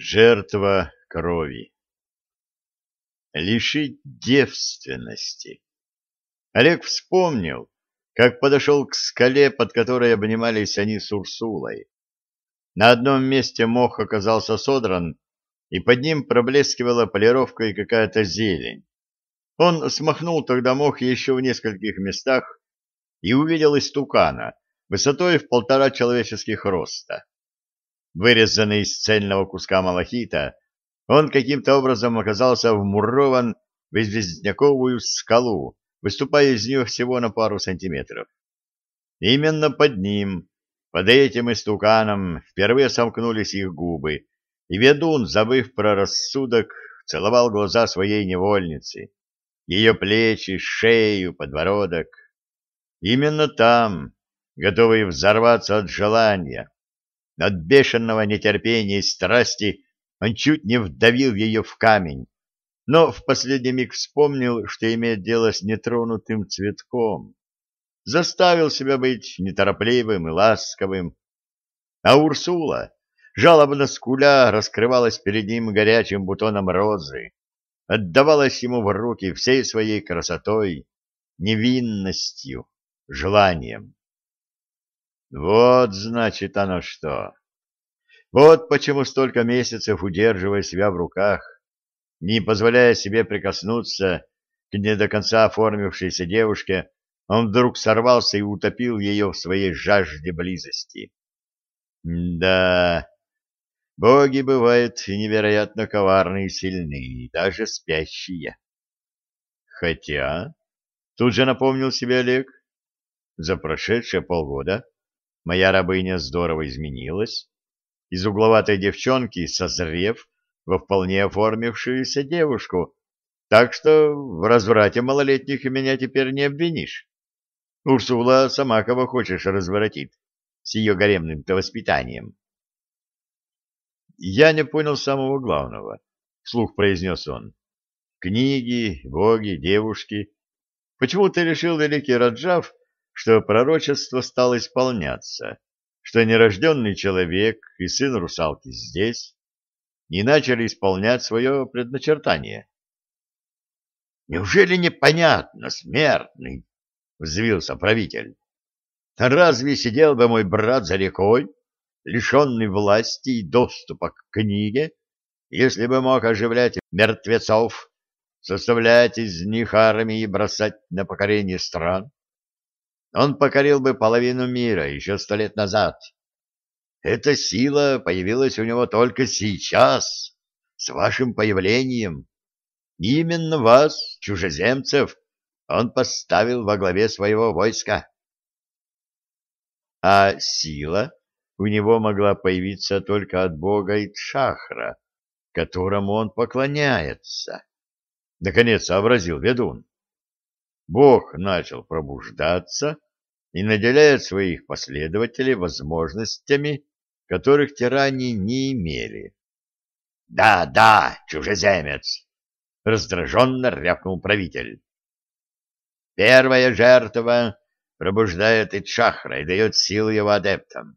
Жертва крови. Лишить девственности. Олег вспомнил, как подошел к скале, под которой обнимались они с Урсулой. На одном месте мох оказался содран, и под ним проблескивала полировка и какая-то зелень. Он смахнул тогда мох еще в нескольких местах и увидел истукана высотой в полтора человеческих роста. Вырезанный из цельного куска малахита, он каким-то образом оказался вмурован в известняковую скалу, выступая из нее всего на пару сантиметров. Именно под ним, под этим истуканом, впервые сомкнулись их губы, и ведун, забыв про рассудок, целовал глаза своей невольницы, ее плечи, шею, подбородок. Именно там, готовый взорваться от желания, от бешеного нетерпения и страсти он чуть не вдавил ее в камень, но в последний миг вспомнил, что имеет дело с нетронутым цветком. Заставил себя быть неторопливым и ласковым. А Урсула, жалобно скуля, раскрывалась перед ним горячим бутоном розы, отдавалась ему в руки всей своей красотой, невинностью, желанием. Вот, значит, оно что. Вот почему столько месяцев, удерживая себя в руках, не позволяя себе прикоснуться к не до конца оформившейся девушке, он вдруг сорвался и утопил ее в своей жажде близости. Да, боги бывают невероятно коварны и сильны, даже спящие. Хотя, тут же напомнил себе Олег, за прошедшие полгода моя рабыня здорово изменилась, из угловатой девчонки, созрев во вполне оформившуюся девушку, так что в разврате малолетних меня теперь не обвинишь. Урсула сама кого хочешь разворотит с ее гаремным-то воспитанием. Я не понял самого главного, — вслух произнес он. Книги, боги, девушки. Почему ты решил, великий Раджав, что пророчество стало исполняться, что нерожденный человек и сын русалки здесь не начали исполнять свое предначертание. «Неужели непонятно, смертный?» — взвился правитель. «Разве сидел бы мой брат за рекой, лишенный власти и доступа к книге, если бы мог оживлять мертвецов, составлять из них армии и бросать на покорение стран? Он покорил бы половину мира еще сто лет назад. Эта сила появилась у него только сейчас, с вашим появлением. именно вас, чужеземцев, он поставил во главе своего войска. А сила у него могла появиться только от бога Итшахра, которому он поклоняется. Наконец сообразил ведун. Бог начал пробуждаться и наделяет своих последователей возможностями, которых те не имели. «Да, да, чужеземец!» — раздраженно рявкнул правитель. «Первая жертва пробуждает Итшахра и дает силу его адептам.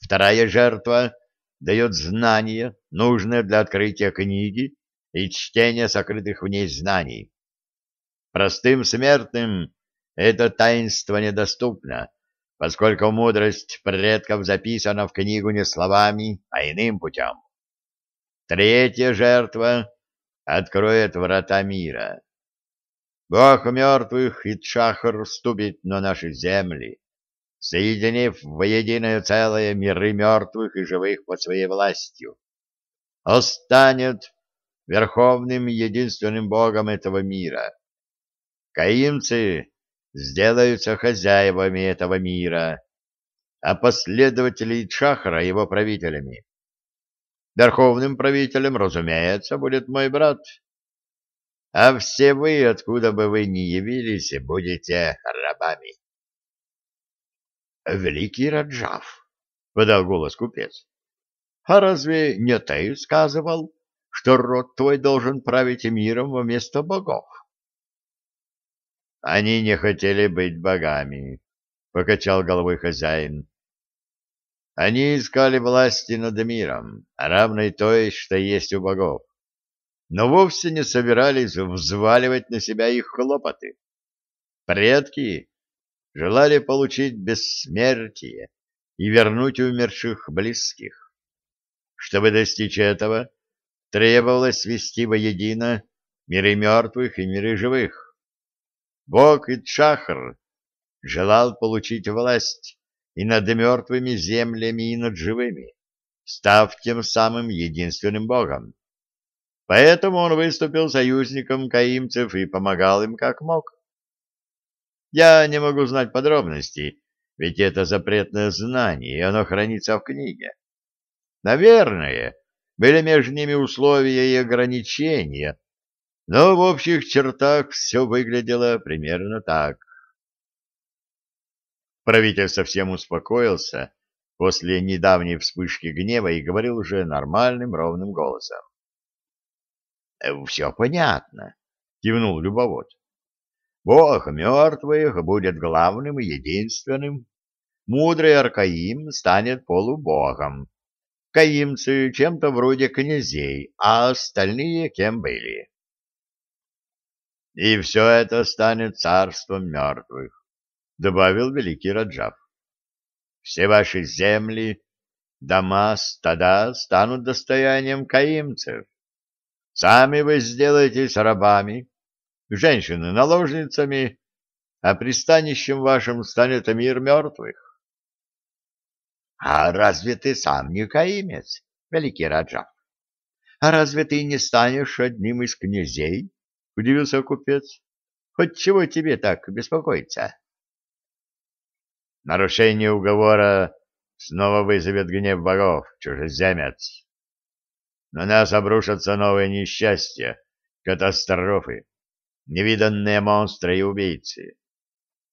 Вторая жертва дает знания, нужные для открытия книги и чтения сокрытых в ней знаний. Простым смертным это таинство недоступно, поскольку мудрость предков записана в книгу не словами, а иным путем. Третья жертва откроет врата мира. Бог мертвых и Чахар вступит на наши земли, соединив воединое целое миры мертвых и живых под своей властью. Он станет верховным единственным Богом этого мира Каимцы сделаются хозяевами этого мира, а последователи Чахра его правителями. Верховным правителем, разумеется, будет мой брат. А все вы, откуда бы вы ни явились, будете рабами. Великий Раджав, — подал голос купец, — а разве не ты сказывал, что род твой должен править миром вместо богов? Они не хотели быть богами, — покачал головой хозяин. Они искали власти над миром, равной той, что есть у богов, но вовсе не собирались взваливать на себя их хлопоты. Предки желали получить бессмертие и вернуть умерших близких. Чтобы достичь этого, требовалось свести воедино миры мертвых и миры живых. Бог Итшахр желал получить власть и над мертвыми землями, и над живыми, став тем самым единственным Богом. Поэтому он выступил союзником каимцев и помогал им как мог. Я не могу знать подробностей, ведь это запретное знание, и оно хранится в книге. Наверное, были между ними условия и ограничения, но в общих чертах все выглядело примерно так. Правитель совсем успокоился после недавней вспышки гнева и говорил уже нормальным ровным голосом. — Все понятно, — кивнул любовод. — Бог мертвых будет главным и единственным. Мудрый Аркаим станет полубогом. Каимцы чем-то вроде князей, а остальные кем были. И все это станет царством мертвых добавил великий Раджав. Все ваши земли, дома, стада станут достоянием каимцев. Сами вы сделаетесь рабами, женщины наложницами, а пристанищем вашим станет мир мертвых. — А разве ты сам не каимец, великий Раджав? А разве ты не станешь одним из князей? — удивился купец. — Хоть чего тебе так беспокоиться? Нарушение уговора снова вызовет гнев богов, чужеземец. На нас обрушатся новые несчастья, катастрофы, невиданные монстры и убийцы.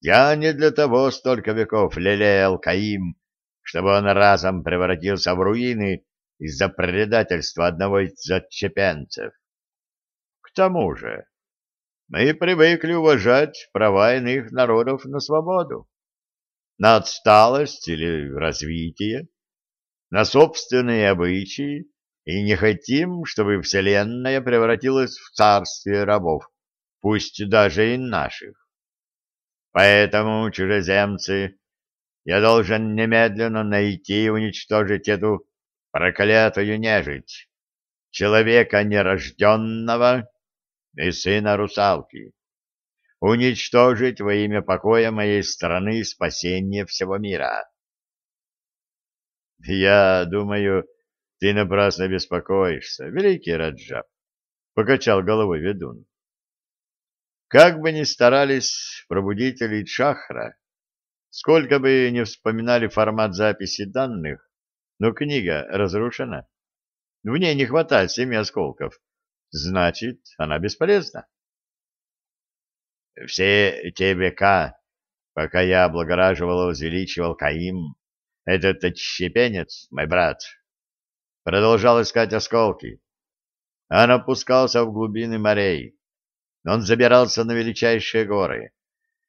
Я не для того столько веков лелеял Каим, чтобы он разом превратился в руины из-за предательства одного из отчепенцев. К тому же мы привыкли уважать права иных народов на свободу на отсталость или развитие, на собственные обычаи, и не хотим, чтобы Вселенная превратилась в царствие рабов, пусть даже и наших. Поэтому, чужеземцы, я должен немедленно найти и уничтожить эту проклятую нежить, человека нерожденного и сына русалки уничтожить во имя покоя моей страны и спасения всего мира. Я думаю, ты напрасно беспокоишься, великий Раджаб, — покачал головой ведун. Как бы ни старались пробудители Чахра, сколько бы ни вспоминали формат записи данных, но книга разрушена. В ней не хватает семи осколков. Значит, она бесполезна. Все те века, пока я облагораживал и возвеличивал Каим, этот отщепенец, мой брат, продолжал искать осколки. Он опускался в глубины морей. Он забирался на величайшие горы.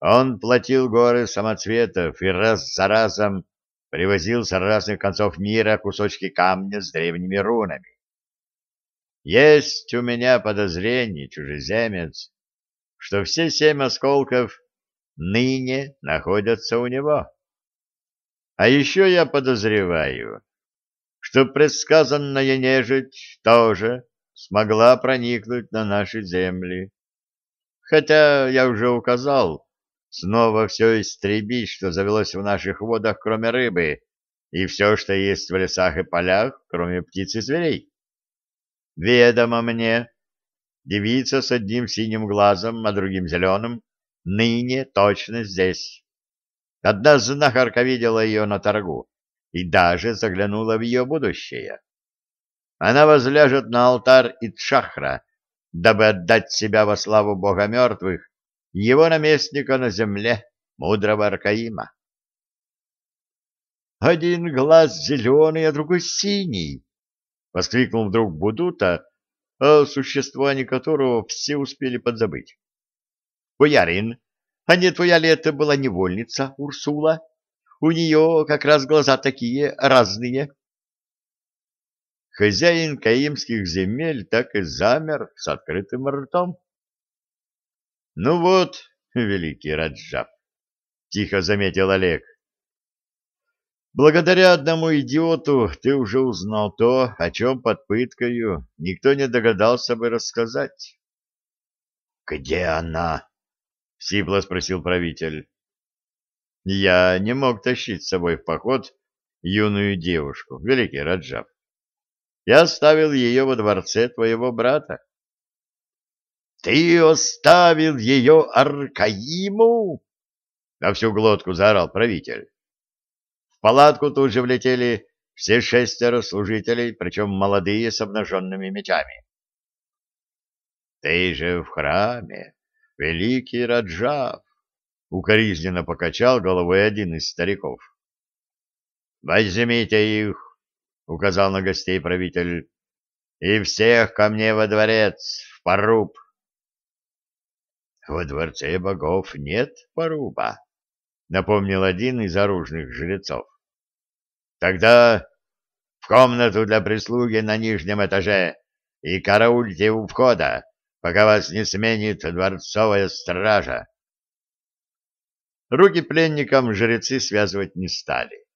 Он платил горы самоцветов и раз за разом привозил с разных концов мира кусочки камня с древними рунами. Есть у меня подозрение, чужеземец, что все семь осколков ныне находятся у него. А еще я подозреваю, что предсказанная нежить тоже смогла проникнуть на наши земли. Хотя я уже указал снова все истребить, что завелось в наших водах, кроме рыбы, и все, что есть в лесах и полях, кроме птиц и зверей. Ведомо мне, Девица с одним синим глазом, а другим зеленым, ныне точно здесь. Одна знахарка видела ее на торгу и даже заглянула в ее будущее. Она возляжет на алтарь Итшахра, дабы отдать себя во славу бога мертвых, его наместника на земле, мудрого Аркаима. «Один глаз зеленый, а другой синий!» — воскликнул вдруг Будута, о существовании которого все успели подзабыть. — Боярин, а не твоя ли это была невольница, Урсула? У нее как раз глаза такие разные. Хозяин каимских земель так и замер с открытым ртом. — Ну вот, великий Раджаб, — тихо заметил Олег, — благодаря одному идиоту ты уже узнал то, о чем под пыткою никто не догадался бы рассказать. — Где она? — сипло спросил правитель. — Я не мог тащить с собой в поход юную девушку, великий Раджаб. Я оставил ее во дворце твоего брата. — Ты оставил ее Аркаиму? — на всю глотку заорал правитель. Палатку тут же влетели все шестеро служителей, причем молодые с обнаженными мечами. — Ты же в храме, великий Раджав! — укоризненно покачал головой один из стариков. — Возьмите их! — указал на гостей правитель, — и всех ко мне во дворец, в поруб. — Во дворце богов нет поруба, — напомнил один из оружных жрецов. — Тогда в комнату для прислуги на нижнем этаже и караульте у входа, пока вас не сменит дворцовая стража. Руки пленникам жрецы связывать не стали.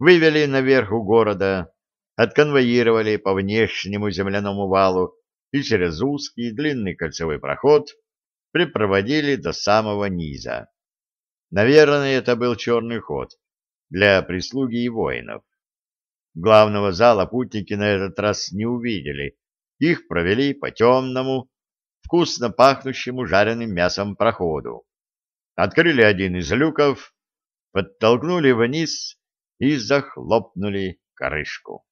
Вывели наверх у города, отконвоировали по внешнему земляному валу и через узкий длинный кольцевой проход припроводили до самого низа. Наверное, это был черный ход для прислуги и воинов. Главного зала путники на этот раз не увидели. Их провели по темному, вкусно пахнущему жареным мясом проходу. Открыли один из люков, подтолкнули вниз и захлопнули крышку.